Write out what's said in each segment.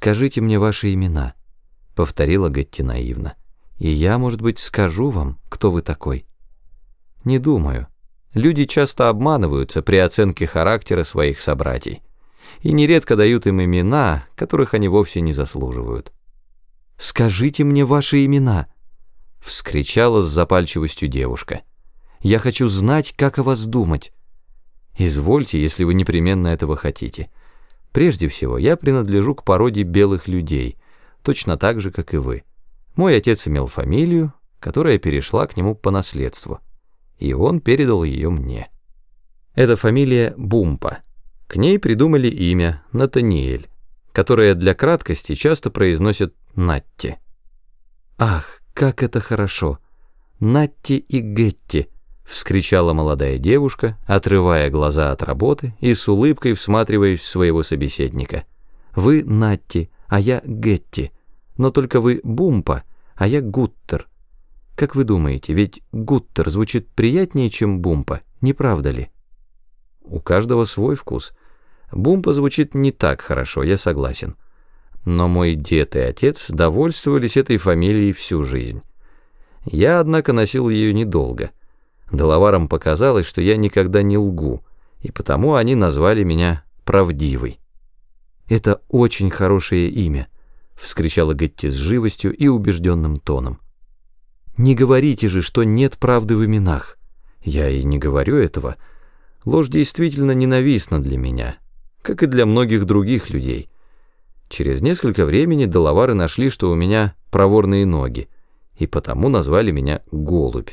«Скажите мне ваши имена», — повторила Гетти наивно. «И я, может быть, скажу вам, кто вы такой». «Не думаю. Люди часто обманываются при оценке характера своих собратьей и нередко дают им имена, которых они вовсе не заслуживают». «Скажите мне ваши имена», — вскричала с запальчивостью девушка. «Я хочу знать, как о вас думать». «Извольте, если вы непременно этого хотите». Прежде всего, я принадлежу к породе белых людей, точно так же, как и вы. Мой отец имел фамилию, которая перешла к нему по наследству, и он передал ее мне. Это фамилия Бумпа. К ней придумали имя Натаниэль, которое для краткости часто произносят Натти. Ах, как это хорошо! Натти и Гетти — вскричала молодая девушка, отрывая глаза от работы и с улыбкой всматриваясь в своего собеседника. «Вы Натти, а я Гетти, но только вы Бумпа, а я Гуттер. Как вы думаете, ведь Гуттер звучит приятнее, чем Бумпа, не правда ли?» «У каждого свой вкус. Бумпа звучит не так хорошо, я согласен. Но мой дед и отец довольствовались этой фамилией всю жизнь. Я, однако, носил ее недолго». Делаварам показалось, что я никогда не лгу, и потому они назвали меня правдивой. «Это очень хорошее имя», — вскричала Гетти с живостью и убежденным тоном. «Не говорите же, что нет правды в именах. Я и не говорю этого. Ложь действительно ненавистна для меня, как и для многих других людей. Через несколько времени Делавары нашли, что у меня проворные ноги, и потому назвали меня Голубь.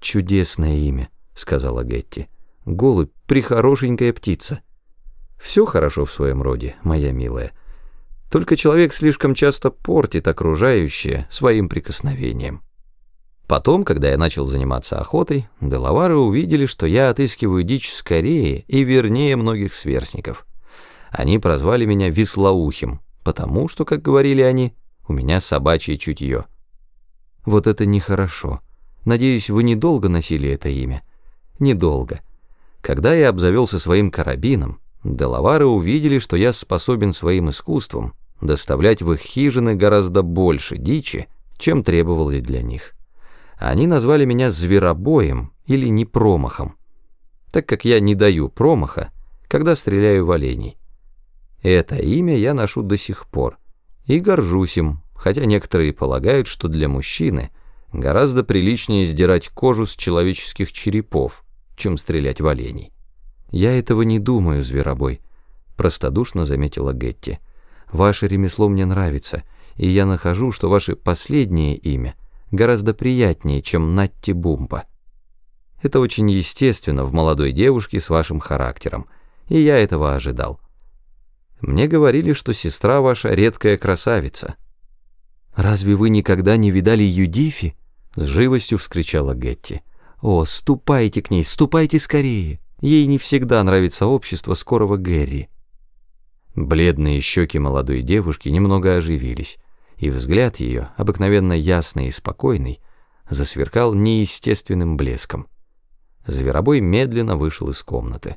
«Чудесное имя», — сказала Гетти. «Голубь — прихорошенькая птица». «Все хорошо в своем роде, моя милая. Только человек слишком часто портит окружающее своим прикосновением». Потом, когда я начал заниматься охотой, делавары увидели, что я отыскиваю дичь скорее и вернее многих сверстников. Они прозвали меня Веслоухим, потому что, как говорили они, у меня собачье чутье. Вот это нехорошо. Надеюсь, вы недолго носили это имя? Недолго. Когда я обзавелся своим карабином, Делавары увидели, что я способен своим искусством доставлять в их хижины гораздо больше дичи, чем требовалось для них. Они назвали меня зверобоем или непромахом, так как я не даю промаха, когда стреляю в оленей. Это имя я ношу до сих пор и горжусь им, хотя некоторые полагают, что для мужчины – Гораздо приличнее сдирать кожу с человеческих черепов, чем стрелять в оленей. «Я этого не думаю, зверобой», — простодушно заметила Гетти. «Ваше ремесло мне нравится, и я нахожу, что ваше последнее имя гораздо приятнее, чем Натти Бумба. Это очень естественно в молодой девушке с вашим характером, и я этого ожидал. Мне говорили, что сестра ваша редкая красавица». «Разве вы никогда не видали Юдифи?» — с живостью вскричала Гетти. «О, ступайте к ней, ступайте скорее! Ей не всегда нравится общество скорого Гэри». Бледные щеки молодой девушки немного оживились, и взгляд ее, обыкновенно ясный и спокойный, засверкал неестественным блеском. Зверобой медленно вышел из комнаты.